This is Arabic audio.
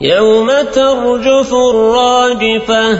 يوم ترجف الراجفة